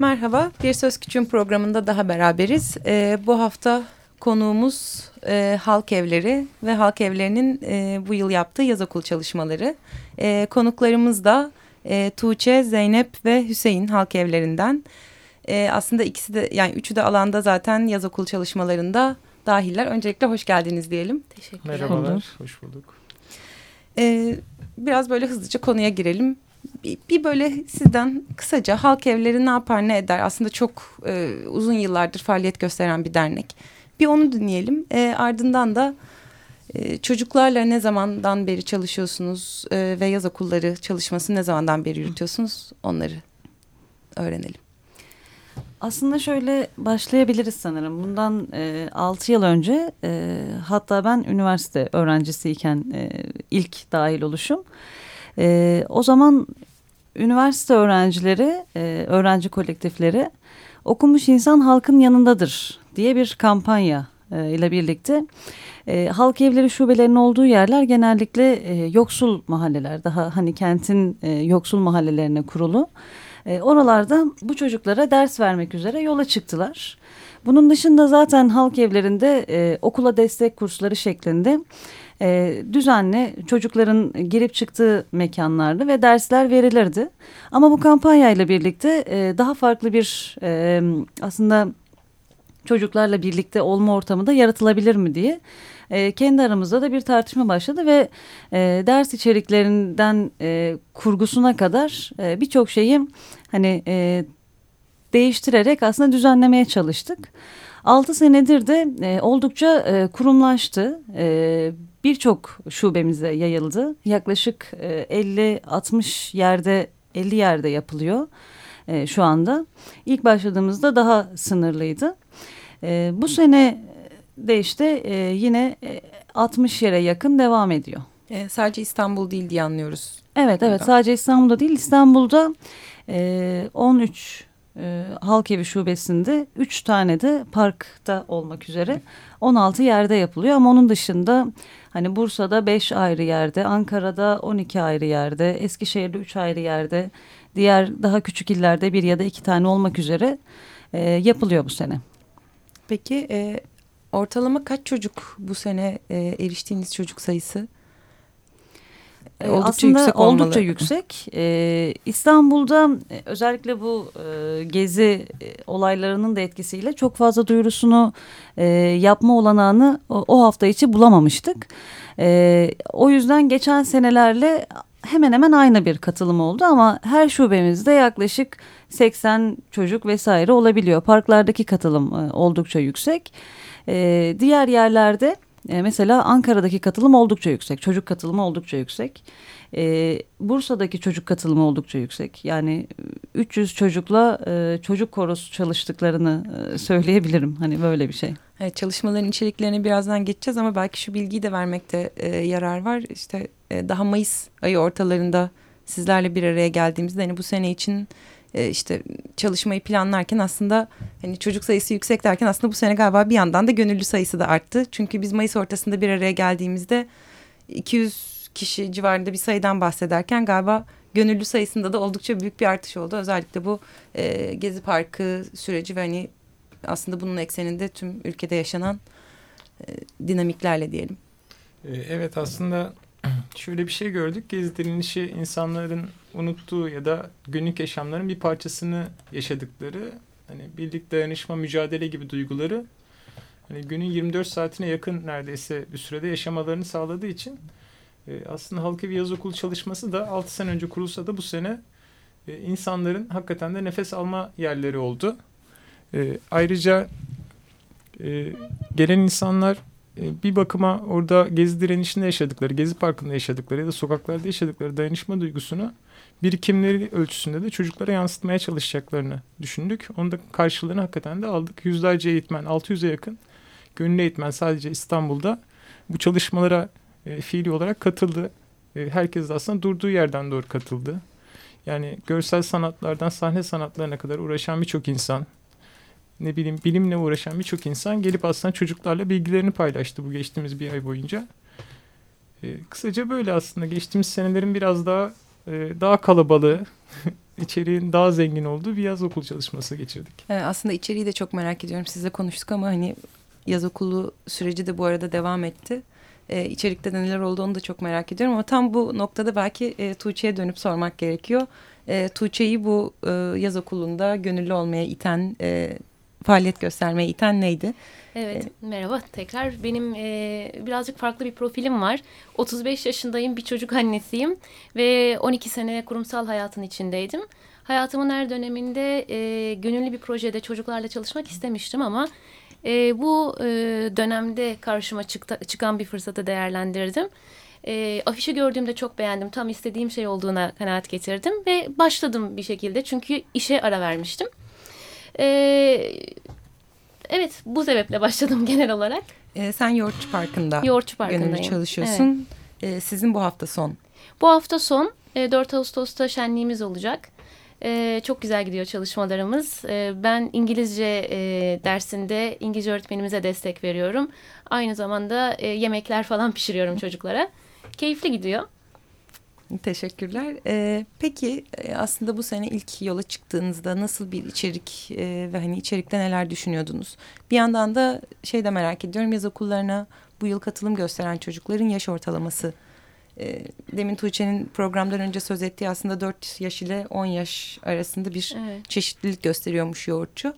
Merhaba, Bir Söz Küçüğün programında daha beraberiz. Ee, bu hafta konuğumuz e, halk evleri ve halk evlerinin e, bu yıl yaptığı yaz okul çalışmaları. E, konuklarımız da e, Tuğçe, Zeynep ve Hüseyin halk evlerinden. E, aslında ikisi de yani üçü de alanda zaten yaz okul çalışmalarında dahiller. Öncelikle hoş geldiniz diyelim. Teşekkürler. Merhabalar, hoş bulduk. E, biraz böyle hızlıca konuya girelim bir, bir böyle sizden kısaca halk evleri ne yapar ne eder aslında çok e, uzun yıllardır faaliyet gösteren bir dernek. Bir onu dinleyelim e, ardından da e, çocuklarla ne zamandan beri çalışıyorsunuz e, ve yaz okulları çalışması ne zamandan beri yürütüyorsunuz onları öğrenelim. Aslında şöyle başlayabiliriz sanırım. Bundan e, 6 yıl önce e, hatta ben üniversite öğrencisiyken e, ilk dahil oluşum. O zaman üniversite öğrencileri, e, öğrenci kolektifleri okumuş insan halkın yanındadır diye bir kampanya e, ile birlikte e, halk evleri şubelerinin olduğu yerler genellikle e, yoksul mahalleler daha hani kentin e, yoksul mahallelerine kurulu. E, oralarda bu çocuklara ders vermek üzere yola çıktılar. Bunun dışında zaten halk evlerinde e, okula destek kursları şeklinde e, düzenli çocukların girip çıktığı mekanlardı ve dersler verilirdi. Ama bu kampanyayla birlikte e, daha farklı bir e, aslında çocuklarla birlikte olma ortamı da yaratılabilir mi diye e, kendi aramızda da bir tartışma başladı ve e, ders içeriklerinden e, kurgusuna kadar e, birçok şeyi hani e, değiştirerek aslında düzenlemeye çalıştık. Altı senedir de e, oldukça e, kurumlaştı. E, Birçok şubemize yayıldı. Yaklaşık e, 50-60 yerde 50 yerde yapılıyor e, şu anda. İlk başladığımızda daha sınırlıydı. E, bu sene de işte e, yine e, 60 yere yakın devam ediyor. E, sadece İstanbul değil diye anlıyoruz. Evet evet sadece İstanbul'da değil İstanbul'da e, 13 e, Halk Evi Şubesi'nde 3 tane de parkta olmak üzere 16 yerde yapılıyor. Ama onun dışında hani Bursa'da 5 ayrı yerde, Ankara'da 12 ayrı yerde, Eskişehir'de 3 ayrı yerde, diğer daha küçük illerde bir ya da iki tane olmak üzere e, yapılıyor bu sene. Peki e, ortalama kaç çocuk bu sene e, eriştiğiniz çocuk sayısı? E, oldukça Aslında yüksek olmalı. oldukça yüksek. Ee, İstanbul'da özellikle bu e, gezi e, olaylarının da etkisiyle çok fazla duyurusunu e, yapma olanağını o, o hafta içi bulamamıştık. E, o yüzden geçen senelerle hemen hemen aynı bir katılım oldu ama her şubemizde yaklaşık 80 çocuk vesaire olabiliyor. Parklardaki katılım e, oldukça yüksek. E, diğer yerlerde e, mesela Ankara'daki katılım oldukça yüksek. Çocuk katılımı oldukça yüksek. E, Bursa'daki çocuk katılımı oldukça yüksek. Yani 300 çocukla e, çocuk korosu çalıştıklarını söyleyebilirim. Hani böyle bir şey. Evet, çalışmaların içeriklerine birazdan geçeceğiz ama belki şu bilgiyi de vermekte yarar var. İşte daha Mayıs ayı ortalarında sizlerle bir araya geldiğimizde hani bu sene için e, işte çalışmayı planlarken aslında hani çocuk sayısı yüksek derken aslında bu sene galiba bir yandan da gönüllü sayısı da arttı. Çünkü biz Mayıs ortasında bir araya geldiğimizde 200 kişi civarında bir sayıdan bahsederken galiba gönüllü sayısında da oldukça büyük bir artış oldu. Özellikle bu e, Gezi Parkı süreci ve hani aslında bunun ekseninde tüm ülkede yaşanan e, dinamiklerle diyelim. E, evet aslında şöyle bir şey gördük. Gezi direnişi insanların unuttuğu ya da günlük yaşamların bir parçasını yaşadıkları hani birlik dayanışma mücadele gibi duyguları hani günün 24 saatine yakın neredeyse bir sürede yaşamalarını sağladığı için e, aslında halk evi yaz okulu çalışması da 6 sene önce kurulsa da bu sene e, insanların hakikaten de nefes alma yerleri oldu. E, ayrıca e, gelen insanlar e, bir bakıma orada gezi direnişinde yaşadıkları, gezi parkında yaşadıkları ya da sokaklarda yaşadıkları dayanışma duygusunu birikimleri ölçüsünde de çocuklara yansıtmaya çalışacaklarını düşündük. Onun da karşılığını hakikaten de aldık. Yüzlerce eğitmen, 600'e yakın gönüllü eğitmen sadece İstanbul'da bu çalışmalara e, fiili olarak katıldı. E, herkes de aslında durduğu yerden doğru katıldı. Yani görsel sanatlardan sahne sanatlarına kadar uğraşan birçok insan, ne bileyim bilimle uğraşan birçok insan gelip aslında çocuklarla bilgilerini paylaştı bu geçtiğimiz bir ay boyunca. E, kısaca böyle aslında geçtiğimiz senelerin biraz daha daha kalabalığı, içeriğin daha zengin olduğu bir yaz okulu çalışması geçirdik. Ee, aslında içeriği de çok merak ediyorum. Sizle konuştuk ama hani yaz okulu süreci de bu arada devam etti. Ee, içerikte de neler olduğunu da çok merak ediyorum. Ama tam bu noktada belki e, Tuğçe'ye dönüp sormak gerekiyor. E, Tuğçe'yi bu e, yaz okulunda gönüllü olmaya iten, e, faaliyet göstermeye iten neydi? Evet, ee, merhaba tekrar. Benim e, birazcık farklı bir profilim var. 35 yaşındayım, bir çocuk annesiyim ve 12 sene kurumsal hayatın içindeydim. Hayatımın her döneminde e, gönüllü bir projede çocuklarla çalışmak istemiştim ama e, bu e, dönemde karşıma çıktı, çıkan bir fırsatı değerlendirdim. E, afişi gördüğümde çok beğendim. Tam istediğim şey olduğuna kanaat getirdim ve başladım bir şekilde çünkü işe ara vermiştim. E, Evet bu sebeple başladım genel olarak. Ee, sen Yoğurtçu Parkı'nda Yoğurtçu Parkı'ndayım. gönüllü çalışıyorsun. Evet. Ee, sizin bu hafta son. Bu hafta son e, 4 Ağustos'ta şenliğimiz olacak. E, çok güzel gidiyor çalışmalarımız. E, ben İngilizce e, dersinde İngilizce öğretmenimize destek veriyorum. Aynı zamanda e, yemekler falan pişiriyorum çocuklara. Keyifli gidiyor. Teşekkürler. Ee, peki e, aslında bu sene ilk yola çıktığınızda nasıl bir içerik e, ve hani içerikte neler düşünüyordunuz? Bir yandan da şey de merak ediyorum yaz okullarına bu yıl katılım gösteren çocukların yaş ortalaması. E, demin Tuğçe'nin programdan önce söz ettiği aslında 4 yaş ile 10 yaş arasında bir evet. çeşitlilik gösteriyormuş yoğurtçu.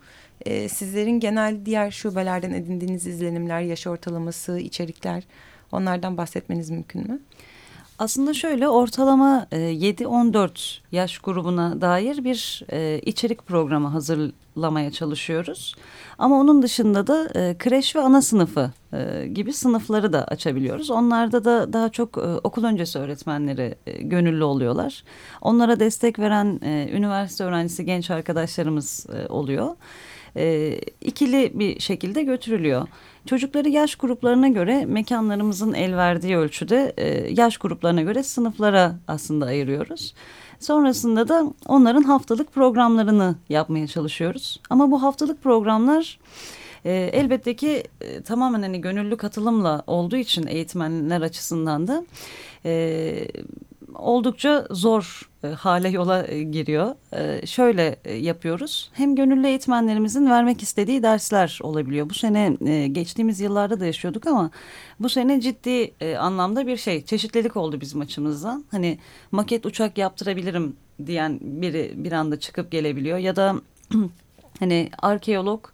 E, sizlerin genel diğer şubelerden edindiğiniz izlenimler, yaş ortalaması, içerikler onlardan bahsetmeniz mümkün mü? Aslında şöyle ortalama 7-14 e, yaş grubuna dair bir e, içerik programı hazırlamaya çalışıyoruz. Ama onun dışında da e, kreş ve ana sınıfı gibi sınıfları da açabiliyoruz. Onlarda da daha çok okul öncesi öğretmenleri gönüllü oluyorlar. Onlara destek veren üniversite öğrencisi genç arkadaşlarımız oluyor. İkili bir şekilde götürülüyor. Çocukları yaş gruplarına göre mekanlarımızın el verdiği ölçüde e, yaş gruplarına göre sınıflara aslında ayırıyoruz. Sonrasında da onların haftalık programlarını yapmaya çalışıyoruz. Ama bu haftalık programlar e, elbette ki e, tamamen hani gönüllü katılımla olduğu için eğitmenler açısından da e, oldukça zor e, hale yola e, giriyor. E, şöyle yapıyoruz. Hem gönüllü eğitmenlerimizin vermek istediği dersler olabiliyor. Bu sene geçtiğimiz yıllarda da yaşıyorduk ama bu sene ciddi anlamda bir şey çeşitlilik oldu bizim açımızdan. Hani maket uçak yaptırabilirim diyen biri bir anda çıkıp gelebiliyor ya da hani arkeolog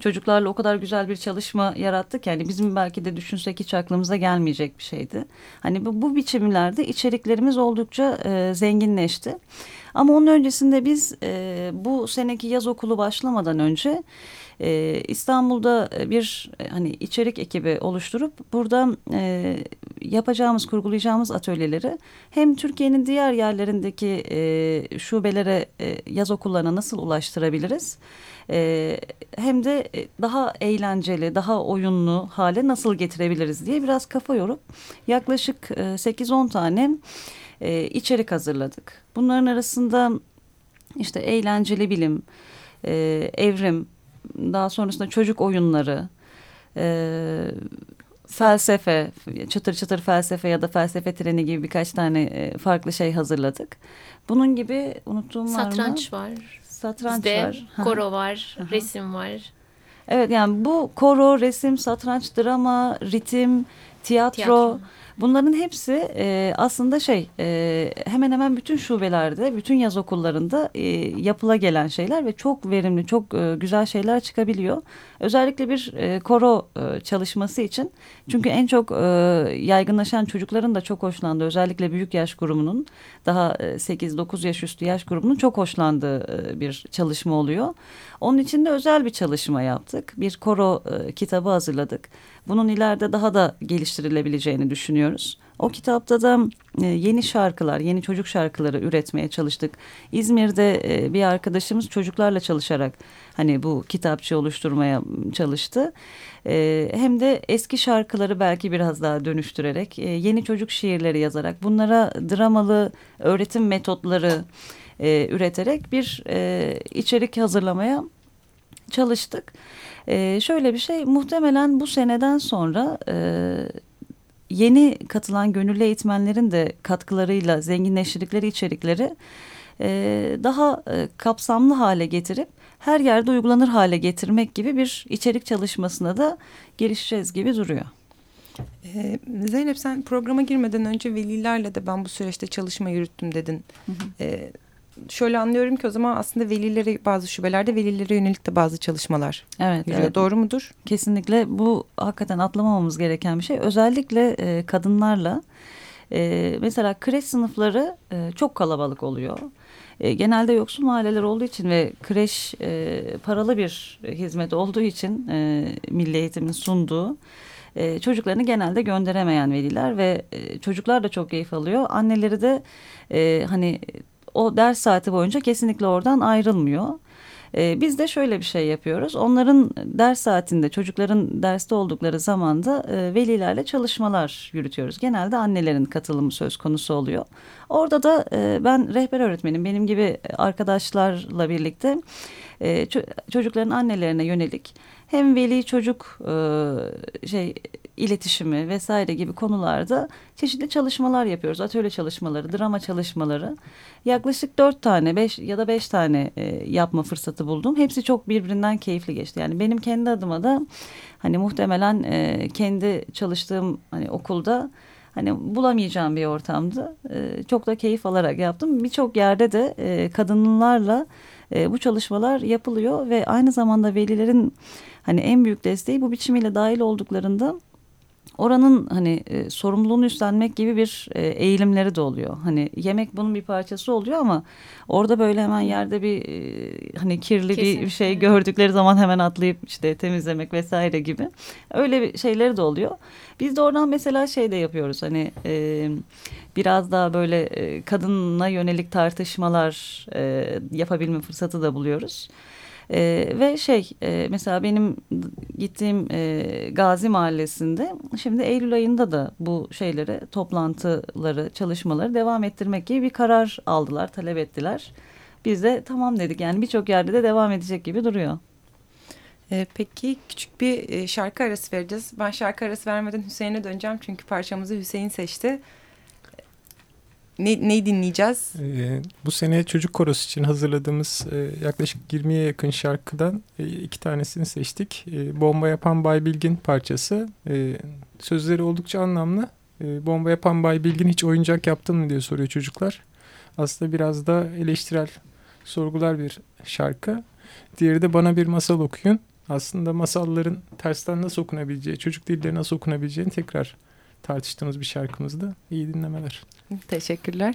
çocuklarla o kadar güzel bir çalışma yarattık. Yani bizim belki de düşünsek hiç aklımıza gelmeyecek bir şeydi. Hani bu, bu biçimlerde içeriklerimiz oldukça e, zenginleşti. Ama onun öncesinde biz e, bu seneki yaz okulu başlamadan önce e, İstanbul'da bir e, hani içerik ekibi oluşturup burada e, yapacağımız, kurgulayacağımız atölyeleri hem Türkiye'nin diğer yerlerindeki e, şubelere e, yaz okullarına nasıl ulaştırabiliriz? E, hem de e, daha eğlenceli, daha oyunlu hale nasıl getirebiliriz diye biraz kafa yorup yaklaşık e, 8-10 tane e, içerik hazırladık. Bunların arasında işte eğlenceli bilim, e, evrim, daha sonrasında çocuk oyunları, e, felsefe, çıtır çıtır felsefe ya da felsefe treni gibi birkaç tane e, farklı şey hazırladık. Bunun gibi unuttuğum Satranç var mı? Satranç var. Satranç Bizde var. koro var, resim var. Evet yani bu koro, resim, satranç, drama, ritim, tiyatro, tiyatro. Bunların hepsi e, aslında şey e, hemen hemen bütün şubelerde, bütün yaz okullarında e, yapıla gelen şeyler ve çok verimli, çok e, güzel şeyler çıkabiliyor. Özellikle bir e, koro e, çalışması için çünkü en çok e, yaygınlaşan çocukların da çok hoşlandığı özellikle büyük yaş grubunun daha e, 8-9 yaş üstü yaş grubunun çok hoşlandığı e, bir çalışma oluyor. Onun için de özel bir çalışma yaptık. Bir koro e, kitabı hazırladık. Bunun ileride daha da geliştirilebileceğini düşünüyoruz. O kitapta da e, yeni şarkılar, yeni çocuk şarkıları üretmeye çalıştık. İzmir'de e, bir arkadaşımız çocuklarla çalışarak hani bu kitapçı oluşturmaya çalıştı. E, hem de eski şarkıları belki biraz daha dönüştürerek yeni çocuk şiirleri yazarak bunlara dramalı öğretim metotları üreterek bir içerik hazırlamaya çalıştık. şöyle bir şey muhtemelen bu seneden sonra yeni katılan gönüllü eğitmenlerin de katkılarıyla zenginleştirdikleri içerikleri e, daha e, kapsamlı hale getirip her yerde uygulanır hale getirmek gibi bir içerik çalışmasına da girişeceğiz gibi duruyor. Ee, Zeynep sen programa girmeden önce velilerle de ben bu süreçte çalışma yürüttüm dedin. Hı hı. Ee, şöyle anlıyorum ki o zaman aslında velilere bazı şubelerde velilere yönelik de bazı çalışmalar evet, yürüyor. Evet. Doğru mudur? Kesinlikle bu hakikaten atlamamamız gereken bir şey. Özellikle e, kadınlarla e, mesela kreş sınıfları e, çok kalabalık oluyor. E, genelde yoksul mahalleler olduğu için ve kreş e, paralı bir hizmet olduğu için e, milli eğitimin sunduğu e, çocuklarını genelde gönderemeyen veliler ve e, çocuklar da çok keyif alıyor. Anneleri de e, hani o ders saati boyunca kesinlikle oradan ayrılmıyor. Ee, biz de şöyle bir şey yapıyoruz. Onların ders saatinde çocukların derste oldukları zamanda e, velilerle çalışmalar yürütüyoruz. Genelde annelerin katılımı söz konusu oluyor. Orada da e, ben rehber öğretmenim benim gibi arkadaşlarla birlikte e, çocukların annelerine yönelik hem veli çocuk e, şey iletişimi vesaire gibi konularda çeşitli çalışmalar yapıyoruz. Atölye çalışmaları, drama çalışmaları. Yaklaşık dört tane, beş ya da beş tane e, yapma fırsatı buldum. Hepsi çok birbirinden keyifli geçti. Yani benim kendi adıma da hani muhtemelen e, kendi çalıştığım hani okulda hani bulamayacağım bir ortamdı. E, çok da keyif alarak yaptım. Birçok yerde de e, kadınlarla e, bu çalışmalar yapılıyor ve aynı zamanda velilerin hani en büyük desteği bu biçimiyle dahil olduklarında oranın hani e, sorumluluğunu üstlenmek gibi bir e, eğilimleri de oluyor. Hani yemek bunun bir parçası oluyor ama orada böyle hemen yerde bir e, hani kirli Kesin. bir şey gördükleri zaman hemen atlayıp işte temizlemek vesaire gibi öyle bir şeyleri de oluyor. Biz de oradan mesela şey de yapıyoruz hani e, biraz daha böyle e, kadına yönelik tartışmalar e, yapabilme fırsatı da buluyoruz. E, ve şey e, mesela benim gittiğim e, Gazi Mahallesi'nde şimdi Eylül ayında da bu şeyleri toplantıları çalışmaları devam ettirmek gibi bir karar aldılar talep ettiler. Biz de tamam dedik yani birçok yerde de devam edecek gibi duruyor. Ee, peki küçük bir şarkı arası vereceğiz. Ben şarkı arası vermeden Hüseyin'e döneceğim çünkü parçamızı Hüseyin seçti. Ne, neyi dinleyeceğiz? Ee, bu sene çocuk korosu için hazırladığımız e, yaklaşık 20'ye yakın şarkıdan e, iki tanesini seçtik. E, Bomba Yapan Bay Bilgin parçası. E, sözleri oldukça anlamlı. E, Bomba Yapan Bay Bilgin hiç oyuncak yaptın mı diye soruyor çocuklar. Aslında biraz da eleştirel sorgular bir şarkı. Diğeri de Bana Bir Masal Okuyun. Aslında masalların tersten nasıl okunabileceği, çocuk dilleri nasıl okunabileceğini tekrar tartıştığımız bir şarkımızdı. İyi dinlemeler. Teşekkürler.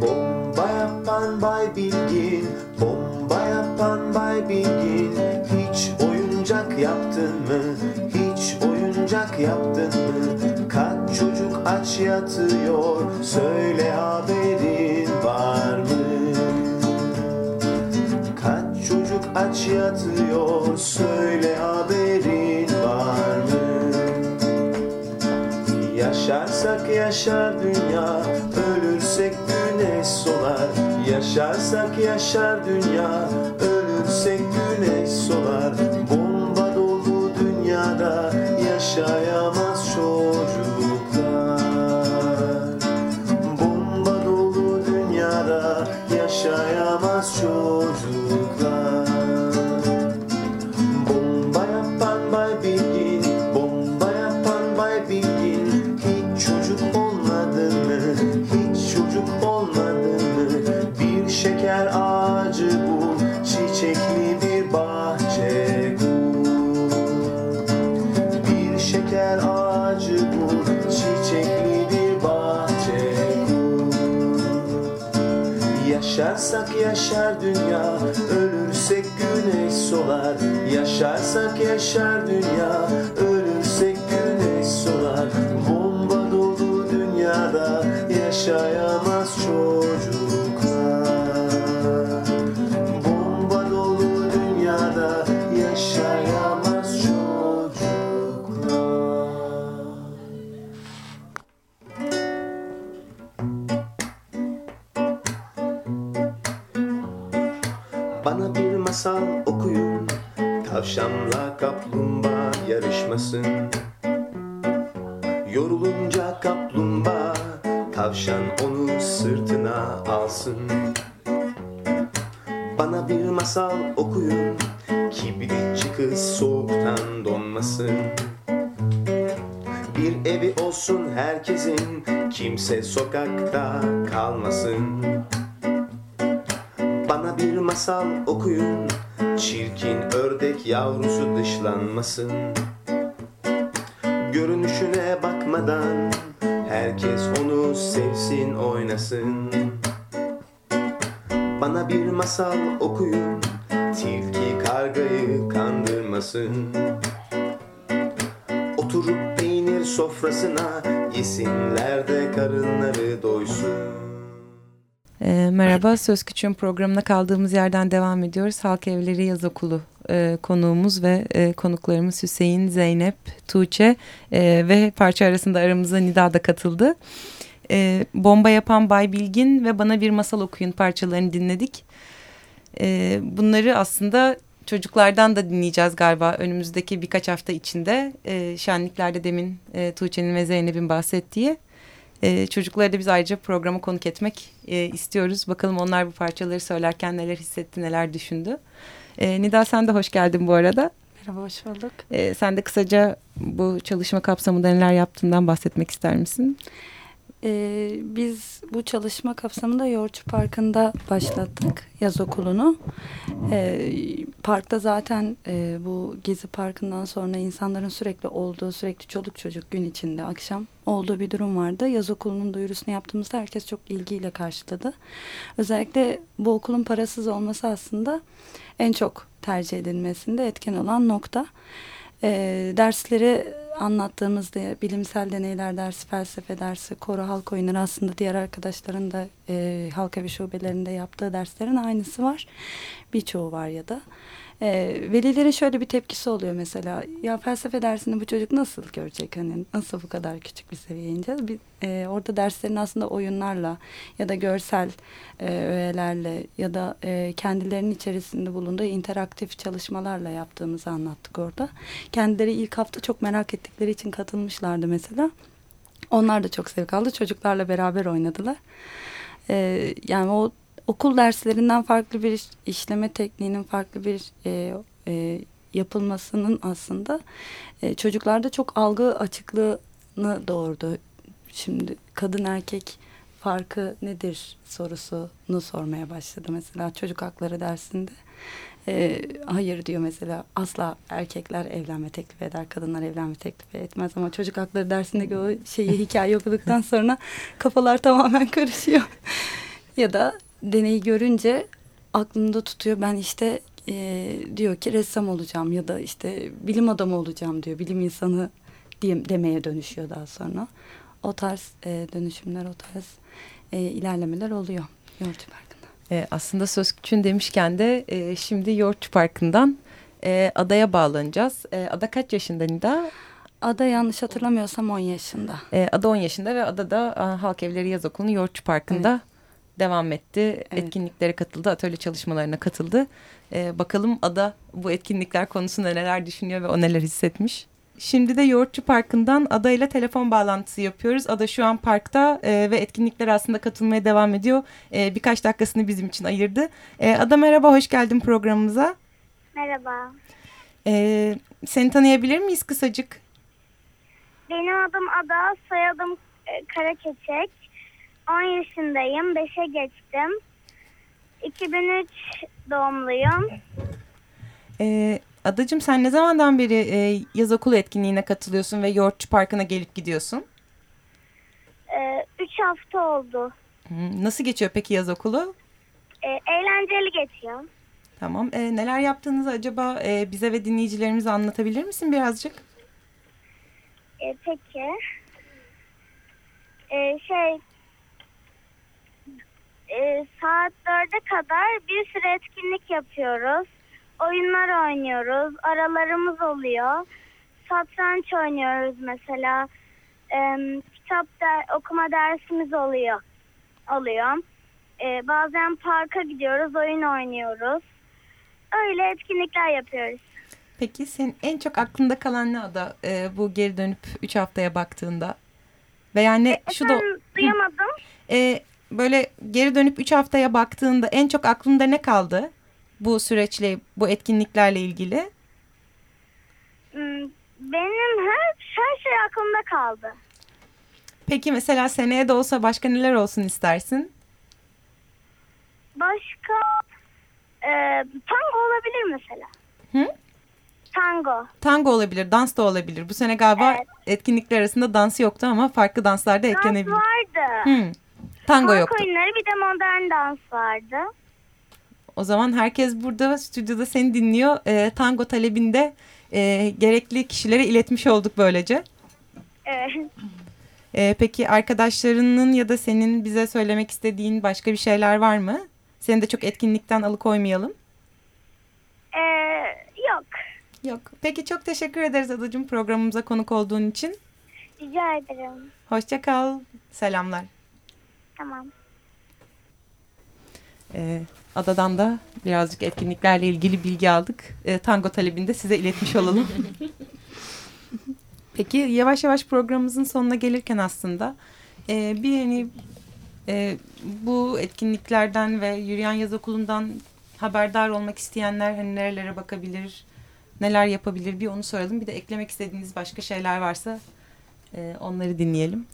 Bomba yapan Bay Bilgin, bomba yapan Bay Bilgin Hiç oyuncak yaptın mı, hiç oyuncak yaptın mı Kaç çocuk aç yatıyor, söyle haberin var mı Kaç çocuk aç yatıyor, söyle haberin Yaşarsak yaşar dünya Ölürsek güneş solar. Yaşarsak yaşar dünya Ölürsek güneş solar. Bomba dolu dünyada Yaşayamaz çocuklar. Bomba dolu dünyada Yaşayamaz çocuklar dünya. Ölürsek güneş solar Yaşarsak yaşar dünya. Ölürsek güneş solar Bomba dolu dünyada Yaşayamaz çocuklar Tavşanla kaplumbağa yarışmasın. Yorulunca kaplumbağa Tavşan onu sırtına alsın. Bana bir masal okuyun Kibritçi kız soğuktan donmasın. Bir evi olsun herkesin Kimse sokakta kalmasın. Bana bir masal okuyun Çirkin ördek yavrusu dışlanmasın. Görünüşüne bakmadan Herkes onu sevsin oynasın. Bana bir masal okuyun Tilki kargayı kandırmasın. Oturup peynir sofrasına Yesinler karınları doysun E, merhaba Söz Küçüğün programına kaldığımız yerden devam ediyoruz. Halk Evleri Yaz Okulu e, konuğumuz ve e, konuklarımız Hüseyin, Zeynep, Tuğçe e, ve parça arasında aramıza Nida da katıldı. E, Bomba Yapan Bay Bilgin ve Bana Bir Masal Okuyun parçalarını dinledik. E, bunları aslında çocuklardan da dinleyeceğiz galiba önümüzdeki birkaç hafta içinde. E, şenliklerde demin e, Tuğçe'nin ve Zeynep'in bahsettiği. E, çocukları da biz ayrıca programa konuk etmek e, istiyoruz. Bakalım onlar bu parçaları söylerken neler hissetti, neler düşündü. E, Nida sen de hoş geldin bu arada. Merhaba, hoş bulduk. E, sen de kısaca bu çalışma kapsamında neler yaptığından bahsetmek ister misin? Ee, biz bu çalışma kapsamında Yoğurtçu Parkı'nda başlattık yaz okulunu. Ee, parkta zaten e, bu Gezi Parkı'ndan sonra insanların sürekli olduğu, sürekli çoluk çocuk gün içinde akşam olduğu bir durum vardı. Yaz okulunun duyurusunu yaptığımızda herkes çok ilgiyle karşıladı. Özellikle bu okulun parasız olması aslında en çok tercih edilmesinde etken olan nokta. Ee, dersleri anlattığımızda bilimsel deneyler dersi, felsefe dersi, koro halk oyunları aslında diğer arkadaşların da e, halk evi şubelerinde yaptığı derslerin aynısı var. Birçoğu var ya da. E, velilerin şöyle bir tepkisi oluyor mesela. Ya felsefe dersini bu çocuk nasıl görecek? Hani nasıl bu kadar küçük bir seviyeye ineceğiz? Bir, e, orada derslerin aslında oyunlarla ya da görsel e, öğelerle ya da e, kendilerinin içerisinde bulunduğu interaktif çalışmalarla yaptığımızı anlattık orada. Kendileri ilk hafta çok merak ettikleri için katılmışlardı mesela. Onlar da çok zevk aldı. Çocuklarla beraber oynadılar. E, yani o okul derslerinden farklı bir işleme tekniğinin farklı bir e, e, yapılmasının aslında e, çocuklarda çok algı açıklığını doğurdu. Şimdi kadın erkek farkı nedir sorusunu sormaya başladı mesela çocuk hakları dersinde. E, hayır diyor mesela asla erkekler evlenme teklif eder kadınlar evlenme teklif etmez ama çocuk hakları dersindeki o şeyi hikaye okuduktan sonra kafalar tamamen karışıyor. ya da deneyi görünce aklında tutuyor ben işte e, diyor ki ressam olacağım ya da işte bilim adamı olacağım diyor bilim insanı diye, demeye dönüşüyor daha sonra o tarz e, dönüşümler o tarz e, ilerlemeler oluyor Yoğurtçu Parkı'nda. E, aslında Söz Küçüğün demişken de e, şimdi Yoğurtçu Parkı'ndan e, adaya bağlanacağız. E, ada kaç yaşında Nida? Ada yanlış hatırlamıyorsam 10 yaşında. E, ada 10 yaşında ve adada Halk Evleri Yaz Okulu'nun Yoğurtçu Parkı'nda evet devam etti. Evet. Etkinliklere katıldı, atölye çalışmalarına katıldı. Ee, bakalım Ada bu etkinlikler konusunda neler düşünüyor ve o neler hissetmiş. Şimdi de Yoğurtçu Parkı'ndan Ada ile telefon bağlantısı yapıyoruz. Ada şu an parkta e, ve etkinlikler aslında katılmaya devam ediyor. E, birkaç dakikasını bizim için ayırdı. E, Ada merhaba, hoş geldin programımıza. Merhaba. E, seni tanıyabilir miyiz kısacık? Benim adım Ada, soyadım e, Karakeçek. 10 yaşındayım. 5'e geçtim. 2003 doğumluyum. Ee, Adacığım sen ne zamandan beri e, yaz okulu etkinliğine katılıyorsun ve Yoğurtçu Parkı'na gelip gidiyorsun? 3 ee, hafta oldu. Nasıl geçiyor peki yaz okulu? Ee, eğlenceli geçiyor. Tamam. Ee, neler yaptığınızı acaba e, bize ve dinleyicilerimize anlatabilir misin birazcık? Ee, peki. Ee, şey e, saat dörde kadar bir sürü etkinlik yapıyoruz. Oyunlar oynuyoruz. Aralarımız oluyor. Satranç oynuyoruz mesela. E, kitap der, okuma dersimiz oluyor. Oluyor. E, bazen parka gidiyoruz, oyun oynuyoruz. Öyle etkinlikler yapıyoruz. Peki senin en çok aklında kalan ne ada e, bu geri dönüp üç haftaya baktığında? Ve yani e, şu da... Duyamadım. E, böyle geri dönüp üç haftaya baktığında en çok aklında ne kaldı? Bu süreçle, bu etkinliklerle ilgili. Hmm, Benim her, her şey aklımda kaldı. Peki mesela seneye de olsa başka neler olsun istersin? Başka e, tango olabilir mesela. Hı? Tango. Tango olabilir, dans da olabilir. Bu sene galiba Evet. etkinlikler arasında dans yoktu ama farklı danslar da Dans eklenebilir. vardı. Hı. Tango Halk yoktu. oyunları bir de modern dans vardı. O zaman herkes burada stüdyoda seni dinliyor. Ee, tango talebinde e, gerekli kişilere iletmiş olduk böylece. Evet. Ee, peki arkadaşlarının ya da senin bize söylemek istediğin başka bir şeyler var mı? Seni de çok etkinlikten alıkoymayalım. E, yok. Yok. Peki çok teşekkür ederiz Adacığım programımıza konuk olduğun için. Rica ederim. Hoşça kal. Selamlar. Tamam. Ee, Adadan da birazcık etkinliklerle ilgili bilgi aldık. Ee, tango talebinde size iletmiş olalım. Peki yavaş yavaş programımızın sonuna gelirken aslında e, bir hani e, bu etkinliklerden ve Yürüyen Yaz Okulu'ndan haberdar olmak isteyenler hani nerelere bakabilir, neler yapabilir bir onu soralım. Bir de eklemek istediğiniz başka şeyler varsa e, onları dinleyelim.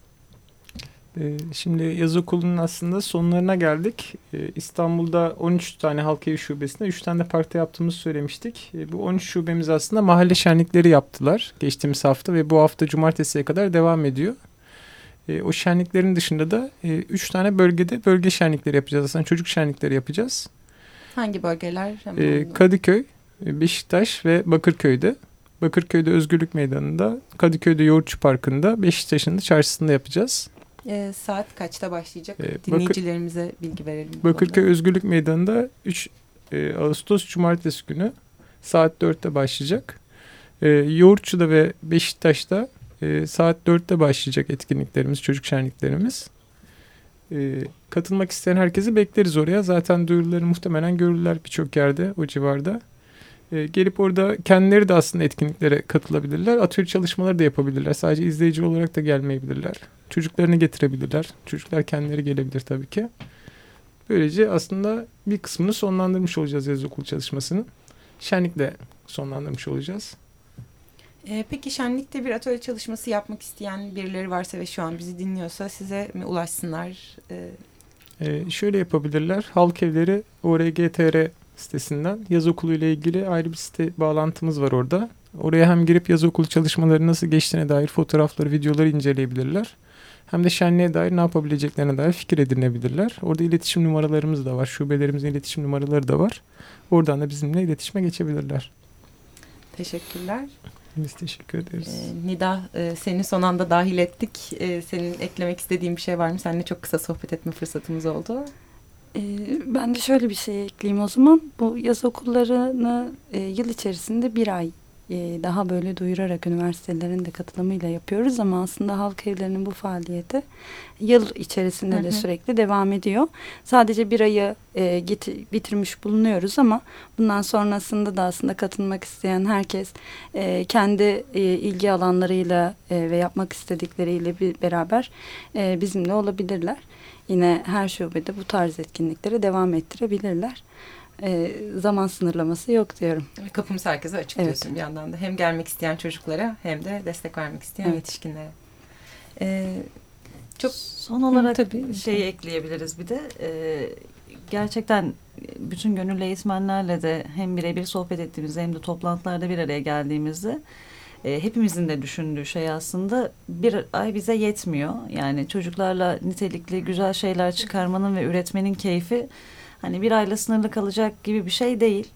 Ee, Şimdi yaz okulunun aslında sonlarına geldik. Ee, İstanbul'da 13 tane halk evi şubesinde 3 tane de parkta yaptığımızı söylemiştik. Ee, Bu 13 şubemiz aslında mahalle şenlikleri yaptılar geçtiğimiz hafta ve bu hafta cumartesiye kadar devam ediyor. O şenliklerin dışında da 3 tane bölgede bölge şenlikleri yapacağız. Aslında çocuk şenlikleri yapacağız. Hangi bölgeler? Kadıköy, e, Beşiktaş ve Bakırköy'de. Bakırköy'de Özgürlük Meydanı'nda, Kadıköy'de Yoğurtçu Parkı'nda, Beşiktaş'ın da çarşısında yapacağız. Ee, saat kaçta başlayacak? Bakır- Dinleyicilerimize bilgi verelim. Bakırköy konuda. Özgürlük Meydanı'nda 3 e, Ağustos Cumartesi günü saat 4'te başlayacak. E, Yoğurtçu'da ve Beşiktaş'ta e, saat 4'te başlayacak etkinliklerimiz, çocuk şenliklerimiz. E, katılmak isteyen herkesi bekleriz oraya. Zaten duyuruları muhtemelen görürler birçok yerde o civarda. E, gelip orada kendileri de aslında etkinliklere katılabilirler. Atölye çalışmaları da yapabilirler. Sadece izleyici olarak da gelmeyebilirler. Çocuklarını getirebilirler. Çocuklar kendileri gelebilir tabii ki. Böylece aslında bir kısmını sonlandırmış olacağız yaz okul çalışmasını. Şenlikle sonlandırmış olacağız. Ee, peki şenlikte bir atölye çalışması yapmak isteyen birileri varsa ve şu an bizi dinliyorsa size mi ulaşsınlar? Ee, şöyle yapabilirler. Halk Evleri ORGTR sitesinden yaz okulu ile ilgili ayrı bir site bağlantımız var orada. Oraya hem girip yaz okulu çalışmaları nasıl geçtiğine dair fotoğrafları, videoları inceleyebilirler. Hem de şenliğe dair ne yapabileceklerine dair fikir edinebilirler. Orada iletişim numaralarımız da var. Şubelerimizin iletişim numaraları da var. Oradan da bizimle iletişime geçebilirler. teşekkürler. Biz teşekkür ederiz. Ee, Nida e, seni son anda dahil ettik. Ee, senin eklemek istediğin bir şey var mı? Seninle çok kısa sohbet etme fırsatımız oldu. Ee, ben de şöyle bir şey ekleyeyim o zaman. Bu yaz okullarını e, yıl içerisinde bir ay e, daha böyle duyurarak üniversitelerin de katılımıyla yapıyoruz ama aslında halk evlerinin bu faaliyeti yıl içerisinde Hı de sürekli devam ediyor. Sadece bir ayı e, git- bitirmiş bulunuyoruz ama bundan sonrasında da aslında katılmak isteyen herkes e, kendi e, ilgi alanlarıyla e, ve yapmak istedikleriyle bir beraber e, bizimle olabilirler. Yine her şubede bu tarz etkinlikleri devam ettirebilirler. E, zaman sınırlaması yok diyorum. Kapımız herkese açık Evet. diyorsun bir yandan da. Hem gelmek isteyen çocuklara hem de destek vermek isteyen Evet. yetişkinlere. Ee, çok Son olarak tabii. şeyi ekleyebiliriz bir de. Ee, gerçekten bütün gönüllü eğitmenlerle de hem birebir sohbet ettiğimizde hem de toplantılarda bir araya geldiğimizde e, hepimizin de düşündüğü şey aslında bir ay bize yetmiyor. Yani çocuklarla nitelikli güzel şeyler çıkarmanın ve üretmenin keyfi hani bir ayla sınırlı kalacak gibi bir şey değil.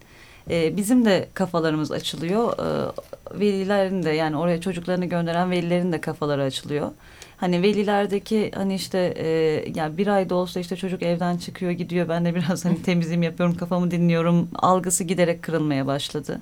E, bizim de kafalarımız açılıyor. E, velilerin de yani oraya çocuklarını gönderen velilerin de kafaları açılıyor. Hani velilerdeki hani işte e, ya bir ayda olsa işte çocuk evden çıkıyor gidiyor ben de biraz hani temizliğimi yapıyorum kafamı dinliyorum algısı giderek kırılmaya başladı.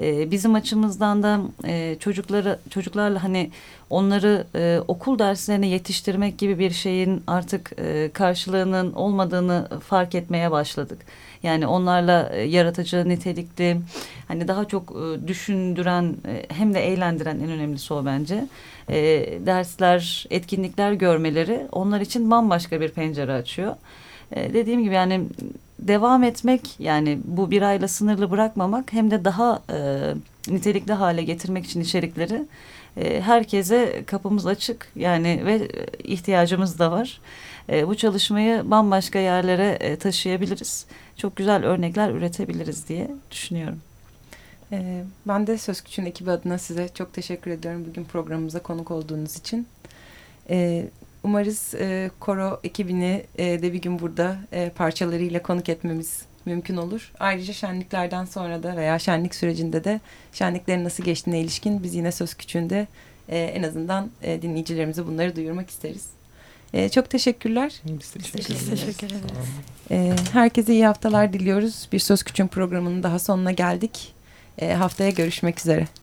E, bizim açımızdan da e, çocukları çocuklarla hani onları e, okul derslerine yetiştirmek gibi bir şeyin artık e, karşılığının olmadığını fark etmeye başladık. Yani onlarla e, yaratıcı, nitelikli, hani daha çok e, düşündüren e, hem de eğlendiren en önemlisi o bence. E, dersler, etkinlikler görmeleri onlar için bambaşka bir pencere açıyor. E, dediğim gibi yani devam etmek yani bu bir ayla sınırlı bırakmamak hem de daha e, nitelikli hale getirmek için içerikleri e, herkese kapımız açık yani ve ihtiyacımız da var. E, bu çalışmayı bambaşka yerlere e, taşıyabiliriz. Çok güzel örnekler üretebiliriz diye düşünüyorum. Ee, ben de Söz Küçüğün ekibi adına size çok teşekkür ediyorum bugün programımıza konuk olduğunuz için. Ee, umarız e, koro ekibini e, de bir gün burada e, parçalarıyla konuk etmemiz mümkün olur. Ayrıca şenliklerden sonra da veya şenlik sürecinde de şenliklerin nasıl geçtiğine ilişkin biz yine Söz Küçüğü'nde e, en azından e, dinleyicilerimize bunları duyurmak isteriz. E, çok teşekkürler. Biz teşekkür ederiz. teşekkür ederiz. E, herkese iyi haftalar diliyoruz. Bir Söz Küçüğün programının daha sonuna geldik. E, haftaya görüşmek üzere.